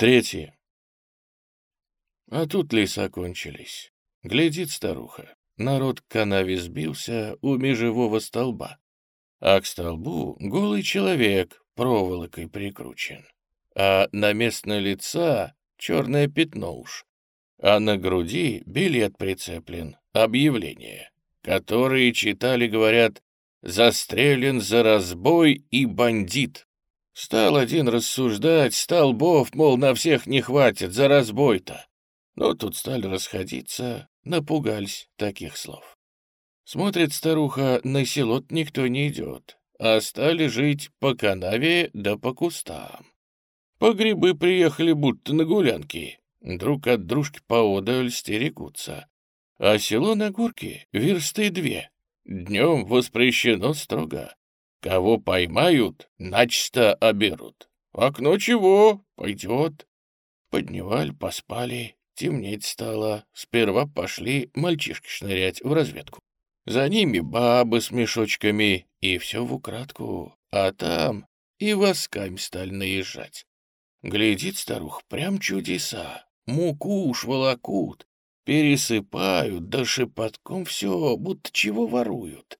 Третье. А тут леса кончились. Глядит старуха. Народ к канаве сбился у межевого столба. А к столбу голый человек проволокой прикручен. А на местное лица черное пятно уж. А на груди билет прицеплен, объявление, которые читали, говорят, «Застрелен за разбой и бандит». Стал один рассуждать, столбов, мол, на всех не хватит, за разбой-то. Но тут стали расходиться, напугались таких слов. Смотрит старуха, на село никто не идет, а стали жить по канаве да по кустам. По грибы приехали будто на гулянки, друг от дружки поодаль стерегутся. А село на горке версты две. Днем воспрещено строго. Кого поймают, начисто оберут. Окно чего, пойдет. Подневали, поспали, темнеть стало. Сперва пошли мальчишки шнырять в разведку. За ними бабы с мешочками, и все в украдку. А там и восками стали наезжать. Глядит старух, прям чудеса. Муку уж волокут, пересыпают, да шепотком все, будто чего воруют.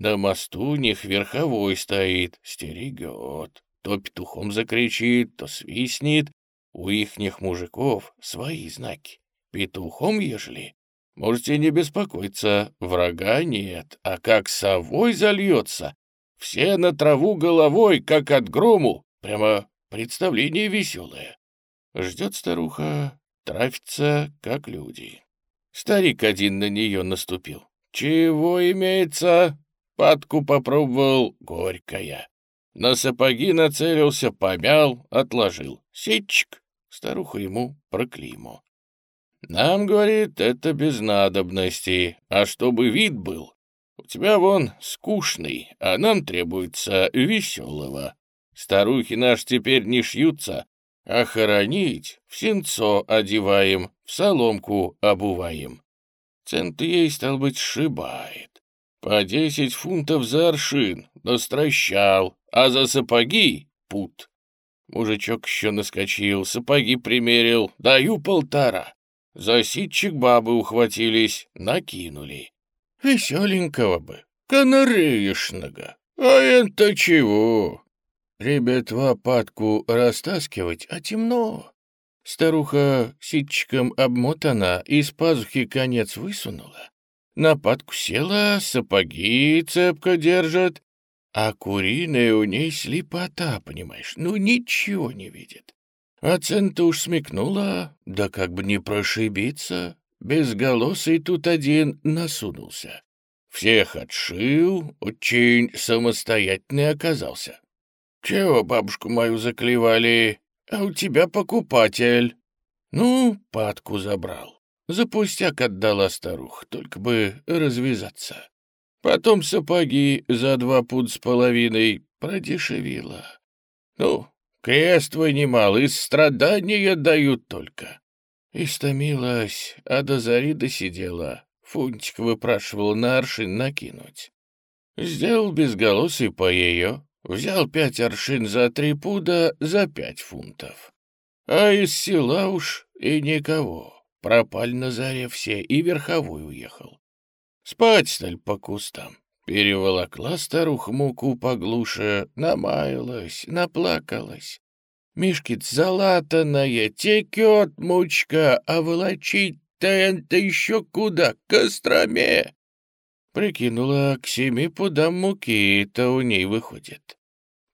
На мосту них верховой стоит, стерегет. То петухом закричит, то свистнет. У ихних мужиков свои знаки. Петухом, ежели, можете не беспокоиться, врага нет. А как совой зальется, все на траву головой, как от грому. Прямо представление веселое. Ждет старуха, трафится, как люди. Старик один на нее наступил. «Чего имеется?» Падку попробовал, горькая. На сапоги нацелился, помял, отложил. Сетчик. Старуха ему проклеймо. Нам, говорит, это без надобности, а чтобы вид был. У тебя вон скучный, а нам требуется веселого. Старухи наш теперь не шьются, а хоронить в сенцо одеваем, в соломку обуваем. Цент ей, стал быть, сшибает. По десять фунтов за аршин, настращал, а за сапоги — пут. Мужичок еще наскочил, сапоги примерил, даю полтора. За ситчик бабы ухватились, накинули. Веселенького бы, канареешного. А это чего? Ребят, в опадку растаскивать, а темно. Старуха ситчиком обмотана, из пазухи конец высунула. На падку села, сапоги цепко держит, а куриная у ней слепота, понимаешь, ну ничего не видит. А цента уж смекнула, да как бы не прошибиться. Безголосый тут один насунулся. Всех отшил, очень самостоятельный оказался. «Чего бабушку мою заклевали? А у тебя покупатель». Ну, падку забрал. За пустяк отдала старуха, только бы развязаться. Потом сапоги за два пуд с половиной продешевила. Ну, крест вынимал, из страдания дают только. Истомилась, а до зари досидела. Фунтик выпрашивал на аршин накинуть. Сделал безголосый по ее, взял пять аршин за три пуда за пять фунтов. А из села уж и никого. Пропали на заре все, и верховой уехал. Спать сталь по кустам. Переволокла старуха муку поглуше, намаялась, наплакалась. Мишкит залатанная, текет мучка, а волочить-то это еще куда, к Костроме. Прикинула, к семи пудам муки-то у ней выходит.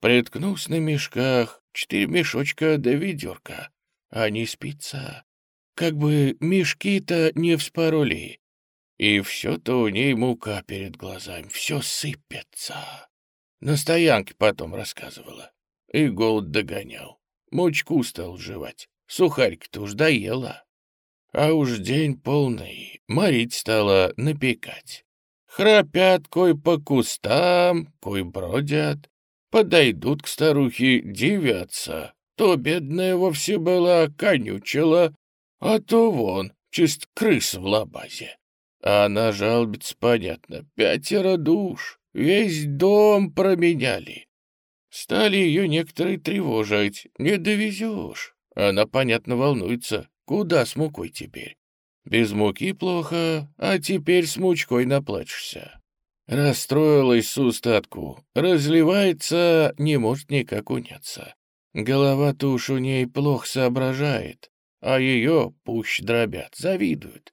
Приткнулся на мешках, четыре мешочка до ведерка, а не спится как бы мешки-то не вспороли. И все-то у ней мука перед глазами, все сыпется. На стоянке потом рассказывала. И голод догонял. Мучку стал жевать. Сухарик-то уж доела. А уж день полный. Морить стала напекать. Храпят кой по кустам, кой бродят. Подойдут к старухе, дивятся. То бедная вовсе была, конючила, а то вон, чист крыс в лабазе. А она жалобится, понятно, пятеро душ, весь дом променяли. Стали ее некоторые тревожить. Не довезешь, Она, понятно, волнуется. Куда с мукой теперь? Без муки плохо, а теперь с мучкой наплачешься. Расстроилась с устатку. Разливается, не может никак уняться. Голова-то уж у ней плохо соображает, а ее пусть дробят, завидуют.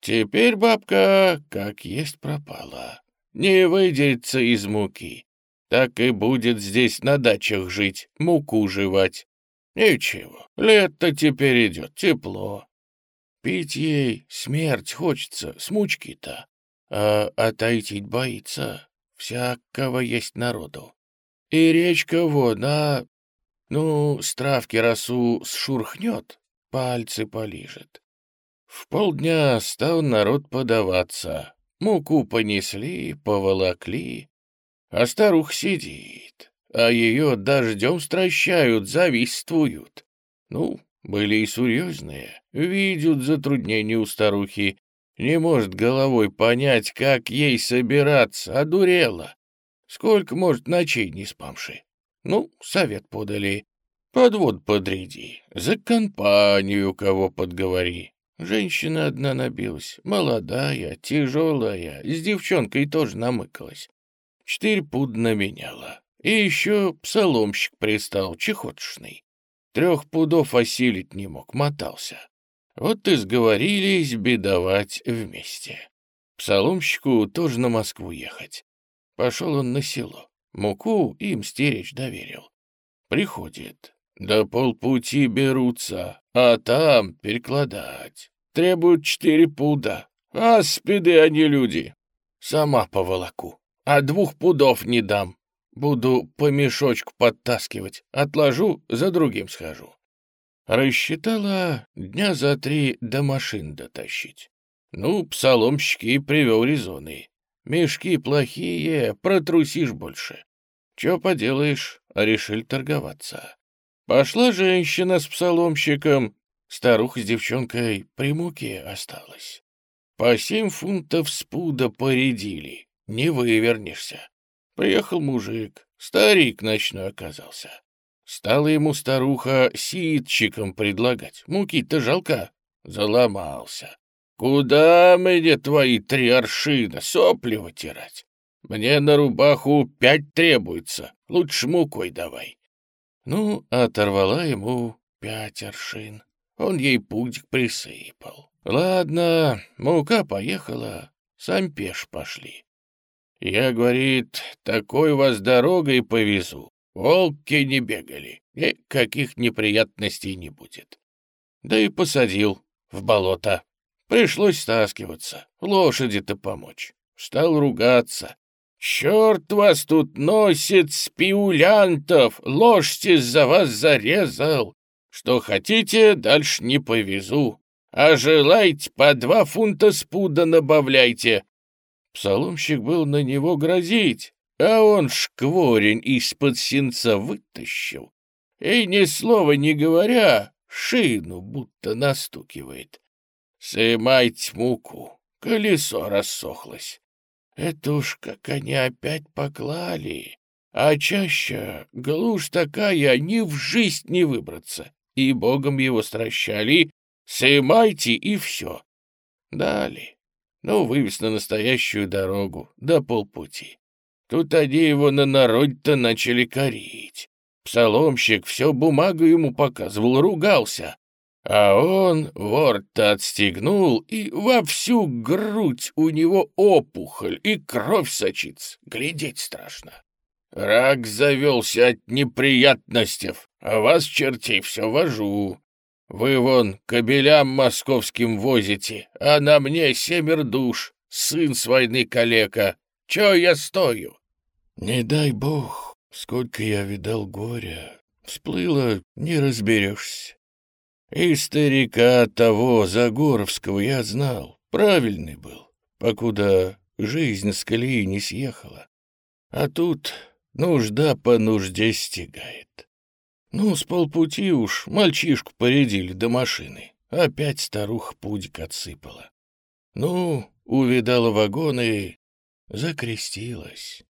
Теперь бабка как есть пропала. Не выйдется из муки. Так и будет здесь на дачах жить, муку жевать. Ничего, лето теперь идет, тепло. Пить ей смерть хочется, с мучки-то а отойти боится. Всякого есть народу. И речка вода, ну, с травки росу сшурхнет, пальцы полижет. В полдня стал народ подаваться. Муку понесли, поволокли, а старух сидит, а ее дождем стращают, завистствуют. Ну, были и серьезные, видят затруднения у старухи, не может головой понять, как ей собираться, одурела. Сколько, может, ночей не спамши. Ну, совет подали. Подвод подряди, за компанию кого подговори. Женщина одна набилась, молодая, тяжелая, с девчонкой тоже намыкалась. Четыре пуд наменяла. И еще псаломщик пристал, чехотшный. Трех пудов осилить не мог, мотался. Вот и сговорились бедовать вместе. Псаломщику тоже на Москву ехать. Пошел он на село. Муку им стеречь доверил. Приходит. До полпути берутся, а там перекладать. Требуют четыре пуда. Аспиды они люди. Сама поволоку. А двух пудов не дам. Буду по мешочку подтаскивать. Отложу, за другим схожу. Рассчитала дня за три до машин дотащить. Ну, псаломщики привел резоны. Мешки плохие, протрусишь больше. Че поделаешь, решили торговаться. Пошла женщина с псаломщиком, старуха с девчонкой при муке осталась. По семь фунтов спуда поредили, не вывернешься. Приехал мужик, старик ночной оказался. Стала ему старуха ситчиком предлагать. Муки-то жалко. Заломался. Куда мне твои три аршина сопли вытирать? Мне на рубаху пять требуется. Лучше мукой давай. Ну, оторвала ему пять аршин. Он ей пудик присыпал. Ладно, мука поехала, сам пеш пошли. Я, говорит, такой вас дорогой повезу, Волки не бегали, никаких неприятностей не будет. Да и посадил в болото. Пришлось стаскиваться, лошади-то помочь. Стал ругаться. «Черт вас тут носит, спиулянтов! Лошадь из-за вас зарезал! Что хотите, дальше не повезу. А желаете, по два фунта спуда набавляйте!» Псаломщик был на него грозить, а он шкворень из-под сенца вытащил, и ни слова не говоря, шину будто настукивает. «Сымайте муку, колесо рассохлось. Это уж как они опять поклали, а чаще глушь такая ни в жизнь не выбраться, и богом его стращали, сымайте и все. Дали, ну, вывез на настоящую дорогу до полпути. Тут они его на народе-то начали корить. Псаломщик все бумагу ему показывал, ругался. А он вор-то отстегнул, и во всю грудь у него опухоль, и кровь сочится. Глядеть страшно. Рак завелся от неприятностей, а вас, чертей, все вожу. Вы вон кобелям московским возите, а на мне семер душ, сын с войны калека. Чё я стою? Не дай бог, сколько я видал горя. Всплыло, не разберешься. И старика того Загоровского я знал, правильный был, покуда жизнь с колеи не съехала. А тут нужда по нужде стегает. Ну, с полпути уж мальчишку поредили до машины. Опять старуха пудик отсыпала. Ну, увидала вагоны, закрестилась.